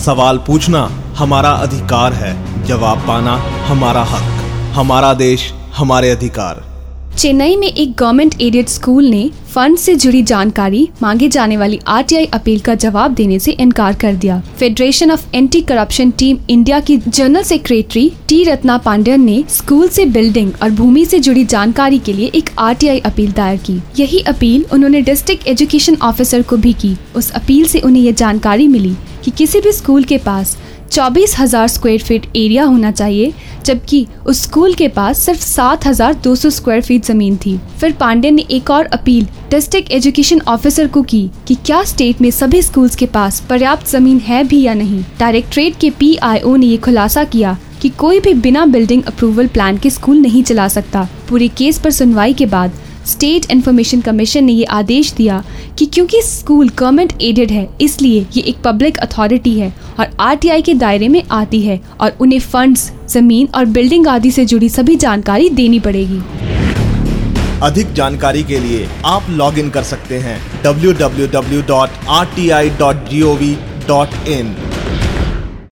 सवाल पूछना हमारा अधिकार है जवाब पाना हमारा हक हमारा देश हमारे अधिकार। चेन्नई में एक गवर्नमेंट एडेड स्कूल ने फंड से जुड़ी जानकारी मांगे जाने वाली आरटीआई अपील का जवाब देने से इनकार कर दिया। Federation of anti corruption team India की general secretary T Ratna Pandian ने स्कूल से बिल्डिंग और भूमि से जुड़ी जानकारी के लिए एक आरटीआई अपील दायर की। यही अपील उन्होंने डिस्ट्रिक्ट एजुकेशन ऑफिसर को भी की। उस अपील से उन्हें ये जानकारी मिली कि किसी भी स्कूल के पास चौबीस हज़ार स्क्वायर फीट एरिया होना चाहिए जबकि उस स्कूल के पास सिर्फ़ सात हज़ार दो सौ स्क्वायर फीट ज़मीन थी। फिर पांडे ने एक और अपील डिस्ट्रिक्ट एजुकेशन ऑफिसर को की कि क्या स्टेट में सभी स्कूल्स के पास पर्याप्त ज़मीन है भी या नहीं? डायरेक्ट्रेट के पीआईओ ने ये खुलासा किया कि कोई भी बिना बिल्डिंग अप्रूवल प्लान के स्कूल नहीं चला सकता। पूरे केस पर सुनवाई के बाद स्टेट इन्फॉर्मेशन कमीशन ने ये आदेश दिया कि क्योंकि स्कूल गवर्नमेंट एडेड है, इसलिए ये एक पब्लिक अथॉरिटी है और आरटीआई के दायरे में आती है और उन्हें फंड्स ज़मीन और बिल्डिंग आदि से जुड़ी सभी जानकारी देनी पड़ेगी। अधिक जानकारी के लिए आप लॉग इन कर सकते हैं www.rti.gov.in